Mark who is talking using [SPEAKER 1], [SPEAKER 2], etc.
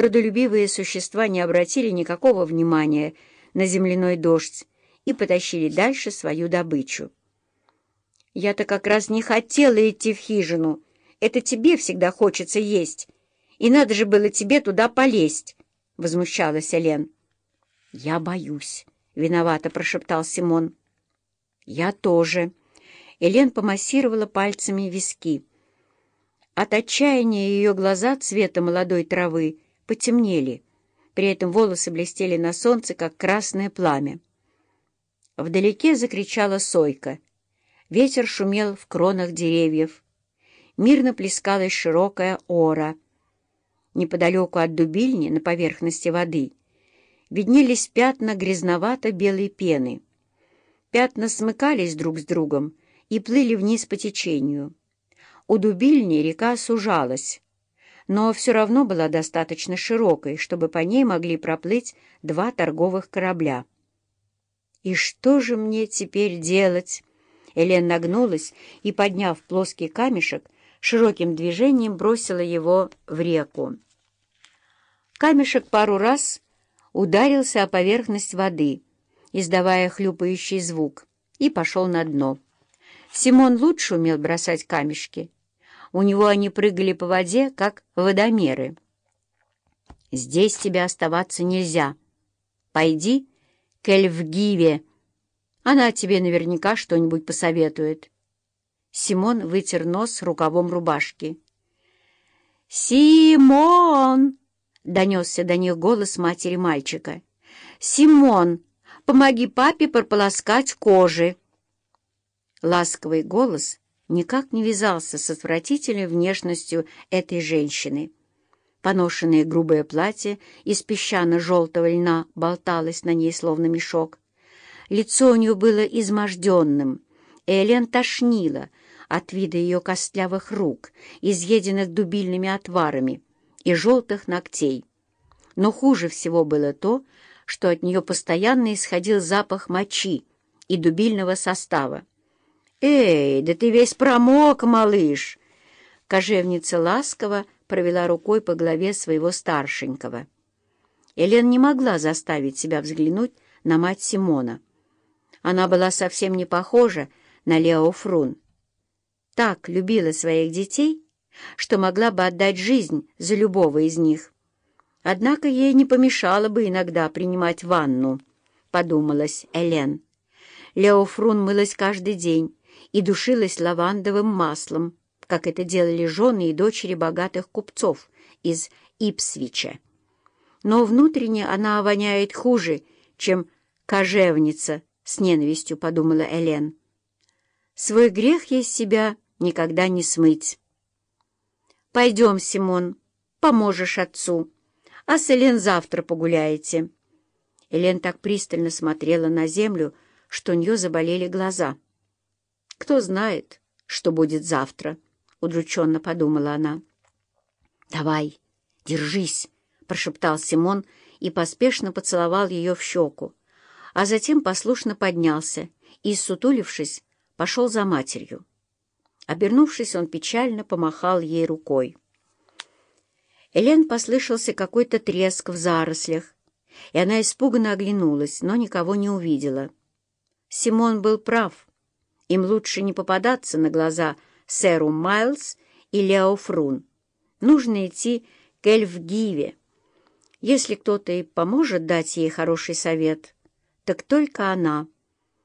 [SPEAKER 1] трудолюбивые существа не обратили никакого внимания на земляной дождь и потащили дальше свою добычу. «Я-то как раз не хотела идти в хижину. Это тебе всегда хочется есть. И надо же было тебе туда полезть», — возмущалась Элен. «Я боюсь», — виновато прошептал Симон. «Я тоже». Элен помассировала пальцами виски. От отчаяния ее глаза цвета молодой травы потемнели. При этом волосы блестели на солнце, как красное пламя. Вдалеке закричала сойка. Ветер шумел в кронах деревьев. Мирно плескалась широкая ора. Неподалеку от дубильни, на поверхности воды, виднелись пятна грязновато-белой пены. Пятна смыкались друг с другом и плыли вниз по течению. У дубильни река сужалась, но все равно была достаточно широкой, чтобы по ней могли проплыть два торговых корабля. «И что же мне теперь делать?» Элен нагнулась и, подняв плоский камешек, широким движением бросила его в реку. Камешек пару раз ударился о поверхность воды, издавая хлюпающий звук, и пошел на дно. Симон лучше умел бросать камешки. У него они прыгали по воде, как водомеры. «Здесь тебе оставаться нельзя. Пойди к Эльфгиве. Она тебе наверняка что-нибудь посоветует». Симон вытер нос рукавом рубашки. «Симон!» — донесся до них голос матери мальчика. «Симон, помоги папе прополоскать кожи!» Ласковый голос никак не вязался с отвратительной внешностью этой женщины. Поношенное грубое платье из песчано-желтого льна болталось на ней, словно мешок. Лицо у нее было изможденным, и Элен тошнила от вида ее костлявых рук, изъеденных дубильными отварами, и желтых ногтей. Но хуже всего было то, что от нее постоянно исходил запах мочи и дубильного состава. «Эй, да ты весь промок, малыш!» Кожевница ласково провела рукой по голове своего старшенького. Элен не могла заставить себя взглянуть на мать Симона. Она была совсем не похожа на Лео Фрун. Так любила своих детей, что могла бы отдать жизнь за любого из них. Однако ей не помешало бы иногда принимать ванну, — подумалась Элен. Лео Фрун мылась каждый день, и душилась лавандовым маслом, как это делали жены и дочери богатых купцов из Ипсвича. Но внутренне она воняет хуже, чем кожевница, с ненавистью подумала Элен. Свой грех ей себя никогда не смыть. «Пойдем, Симон, поможешь отцу, а с Элен завтра погуляете». Элен так пристально смотрела на землю, что у нее заболели глаза. «Кто знает, что будет завтра?» — удрученно подумала она. «Давай, держись!» — прошептал Симон и поспешно поцеловал ее в щеку, а затем послушно поднялся и, сутулившись, пошел за матерью. Обернувшись, он печально помахал ей рукой. Элен послышался какой-то треск в зарослях, и она испуганно оглянулась, но никого не увидела. Симон был прав. Им лучше не попадаться на глаза сэру Майлз и Лео Фрун. Нужно идти к Эльфгиве. Если кто-то и поможет дать ей хороший совет, так только она —